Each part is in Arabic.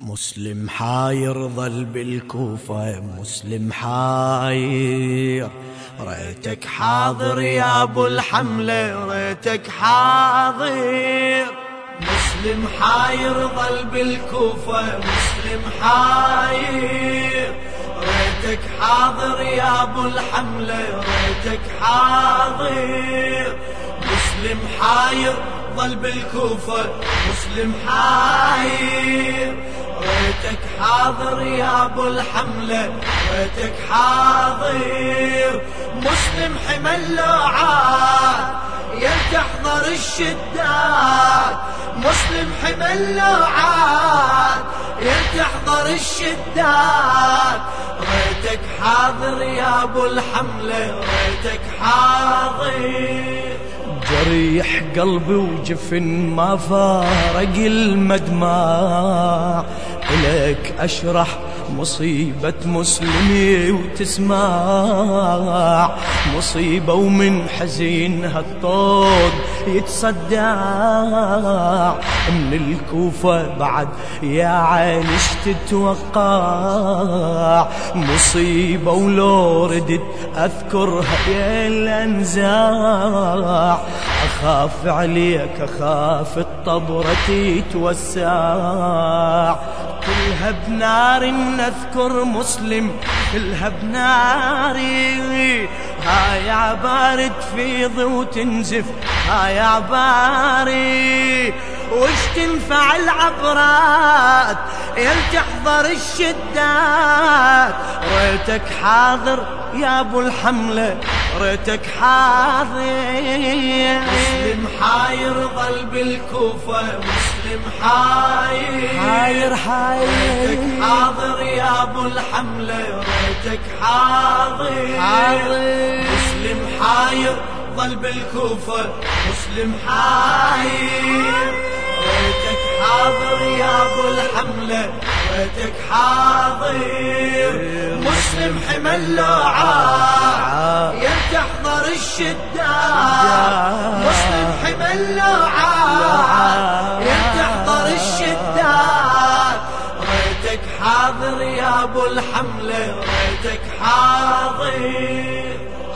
مسلم حاير ظل بالكوفة مسلم حاير. ريتك حاضر يا أبو الحملة ريتك حاضر. مسلم حاير ظل بالكوفة مسلم حاير. ريتك حاضر يا أبو الحملة ريتك حاضر. مسلم حاير ظل بالكوفة مسلم حاير. ريتك حاضر يا أبو الحملة ريتك حاضر. مسلم حمل لوعات يا تحضر الشدات مسلم حمل لوعات يا تحضر الشدات ريتك حاضر يا أبو الحملة ريتك حاضر. جريح قلبي وجفن ما فارق المدمع. لك أشرح مصيبة مسلمي وتسمع. مصيبة ومن حزين هالطوق يتصدع. من الكوفة بعد يا عينش تتوقع؟ مصيبة ولو ردت أذكرها يا الأنزاع. أخاف عليك أخاف الطبرة تتوسع. كلها بنار نذكر مسلم كلها بناري هاي عبارة تفيض وتنزف هاي عباري وش تنفع العبرات؟ يل تحضر الشدات. ريتك حاضر يا أبو الحملة ريتك حاضر. مسلم حاير ظل بالكوفة مسلم حاير. حاير حاضر يا أبو الحملة ريتك حاضر. حاضر. مسلم حاير ظل بالكوفة مسلم حاير. ريتك حاضر يا أبو الحملة ريتك حاضر. مسلم حمل لوعا يا تحضر الشدات مسلم حمل لوعا أبو الحملة ريتك حاضر.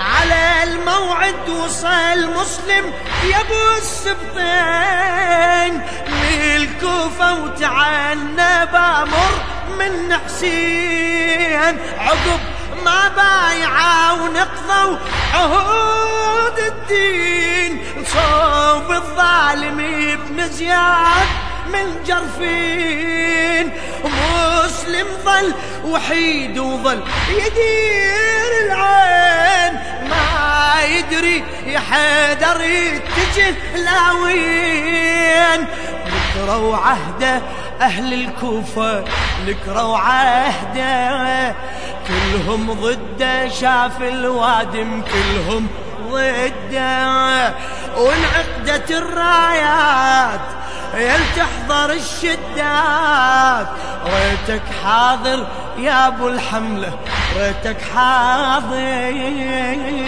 على الموعد وصل مسلم يا أبو السبطين. للكوفة وتعنى بأمر من حسين. عقب ما بايعوا ونقضوا عهود الدين. صوب الظالم ابن زياد. من جرفين. مسلم ظل وحيد وظل. يدير العين ما يدري يا حيدر يتجه لاوين ذكروا عهده أهل الكوفة ذكروا عهده كلهم ضده شاف الوادم كلهم ضده. وانعقدت الرايات يل تحضر الشدات ريتك حاضر يا أبو الحملة ريتك حاضر.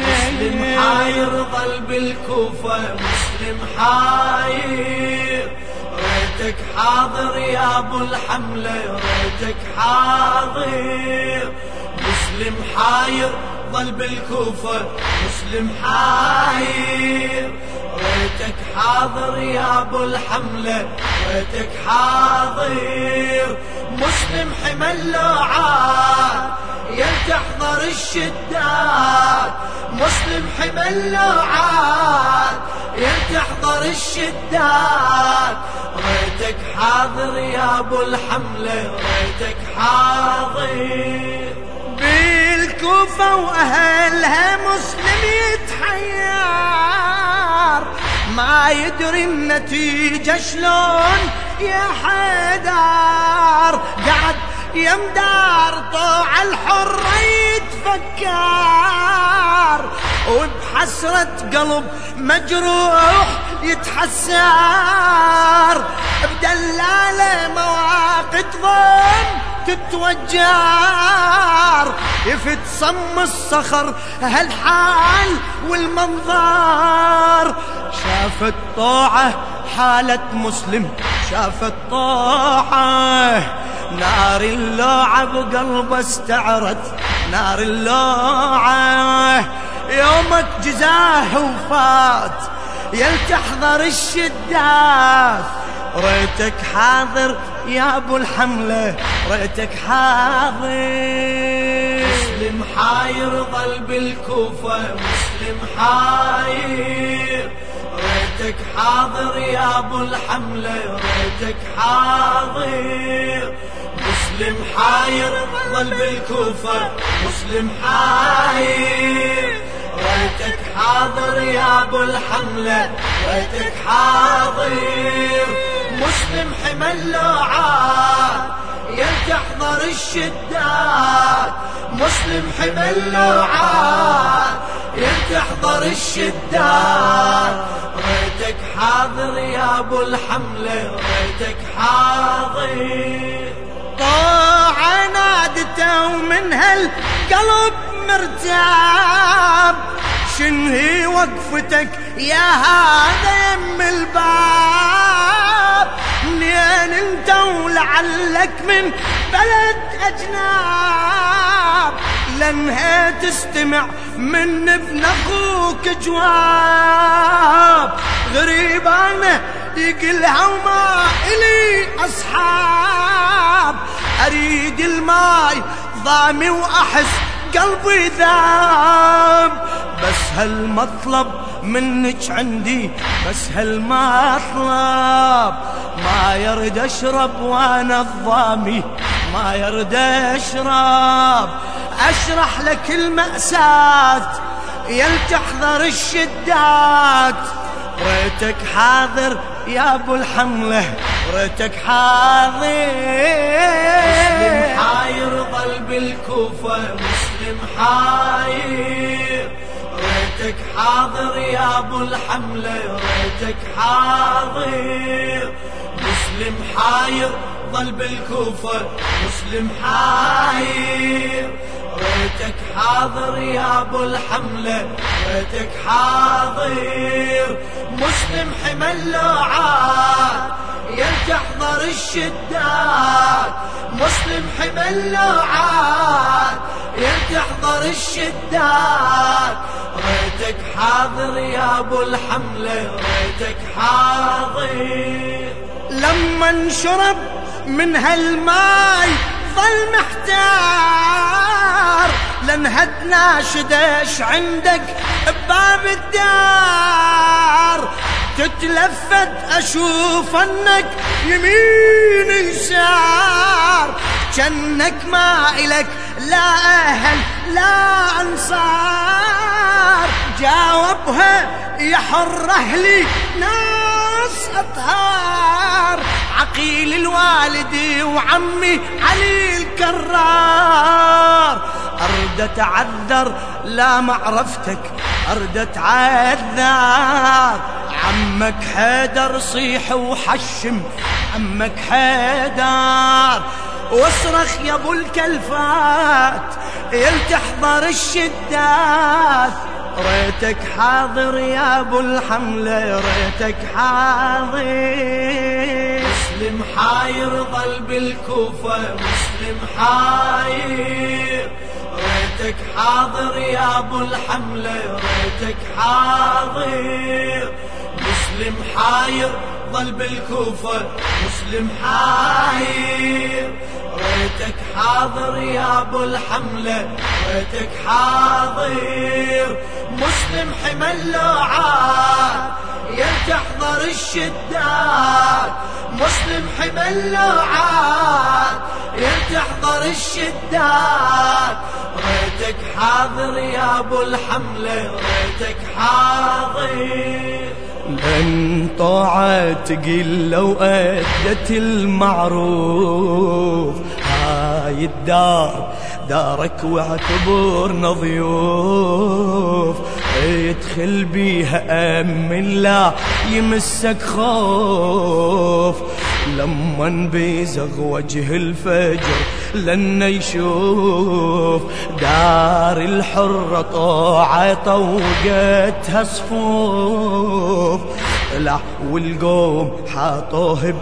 مسلم حاير ظل بالكوفه مسلم حاير. ريتك حاضر يا أبو الحملة ريتك حاضر. مسلم حاير ظل بالكوفه مسلم حاير ريتك حاضر يا أبو الحملة ريتك حاضر. مسلم حمل لوعات يا تحضر الشدات مسلم حمل لوعات يا تحضر الشدات ريتك حاضر يا أبو الحملة ريتك حاضر. بالكوفة وأهلها مسلم يتحير. ما يدري النتيجة شلون يا حيدر قعد يمدار طوع الحر يتفكر. وبحسرة قلب مجروح يتحسر. بدلالة مواقف ظن تتوجر. يفت صم الصخر هالحال والمنظر؟ شافت طاعة حالة مسلم شافت طاعة نار اللوعة بقلبه استعرت نار اللوعة يومك جزاه وفات. يل تحضر الشدات ريتك حاضر يا أبو الحملة ريتك حاضر. مسلم حاير ظل بالكوفه مسلم حاير. ريتك حاضر يا أبو الحملة ريتك حاضر. مسلم حاير ظل بالكوفه مسلم حاير. ريتك حاضر يا أبو الحملة ريتك حاضر. مسلم حمل لوعات يا تحضر الشدات مسلم حمل لوعات يا تحضر الشدات ريتك حاضر يا أبو الحملة ريتك حاضر. طاعة نادته ومن هالقلب مرتاب شنهي وقفتك يا هذا يم الباب. منين انت ولعلك من بلد اجناب. لانها تستمع من ابن أخوك جواب. غريب أنا يقلها وما إلي أصحاب. أريد الماي ضامي وأحس قلبي ذاب. بس هالمطلب منك عندي بس هالمطلب ما يرد أشرب وأنا الضامي. ما يرد أشرب. أشرح لك المأساة. يل تحضر الشدات. ريتك حاضر يا أبو الحملة. ريتك حاضر. مسلم حاير ظل بالكوفة مسلم حاير. ريتك حاضر يا أبو الحملة ريتك حاضر. مسلم حاير ظل بالكوفة مسلم حاير. ريتك حاضر يا أبو الحملة ريتك حاضر. مسلم حمل لوعات يا تحضر الشدات مسلم حمل لوعات يا تحضر الشدات ريتك حاضر يا أبو الحملة ريتك حاضر. لما انشرب من هالماي ظل محتار لانهدنا شدش عندك بباب الدار. تتلفت أشوف أنك يمين يسار جنك ما إلك لا أهل لا أنصار. جاوبها يا حر أهلي ناس أطهار. عقيل الوالدي وعمي علي الكرار. أرد أتعذر لا معرفتك. أرد أتعذر. عمك حيدر صيح وحشم. عمك حيدر. واصرخ يا ابو الكلفات. يل تحضر الشدات. ريتك حاضر يا أبو الحمله ريتك حاضر. مسلم حاير ظل بالكوفة مسلم حاير. ريتك حاضر يا أبو الحملة ريتك حاضر. مسلم حاير ظل بالكوفة مسلم حاير. ريتك حاضر يا أبو الحملة ريتك حاضر. مسلم حمل لوعات يا تحضر الشدات مسلم حمل لوعات يا تحضر الشدات ريتك حاضر يا أبو الحملة. ريتك حاضر. لأن طاعة تقل لو أدت المعروف. هاي الدار دارك واعتبرنا ضيوف ادخل بيها أمن لا يمسك خوف. لما بيزغ وجه الفجر لن يشوف. دار الحرة طاعة طوقتها صفوف. طلع والقوم حاطوه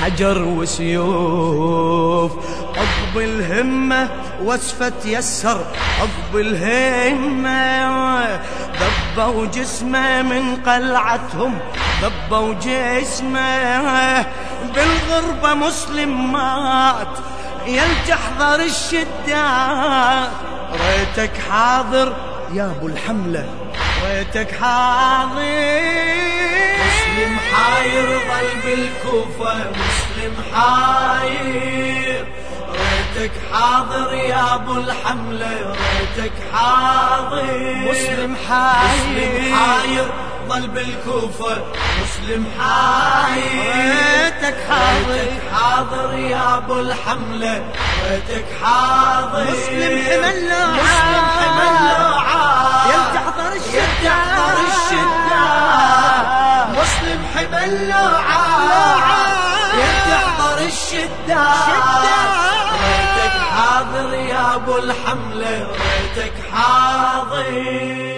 بحجر وسيوف. بالهمة وصفة يسر عقب الهمة ضبوا جسمه من قلعتهم ضبوا جسمه بالغربة مسلم مات يل تحضر الشدات ريتك حاضر يا أبو الحملة. ريتك حاضر. مسلم حاير ظل بالكوفة مسلم حاير. ريتك حاضر يا أبو الحملة ريتك حاضر. مسلم حاير. مسلم حاير ظل بالكوفة. مسلم حاير. ريتك حاضر. ريتك حاضر يا أبو الحملة ريتك حاضر. مسلم حمل مسلم حمل يل تحضر الشدة تحضر الحملة ريتك حاضر.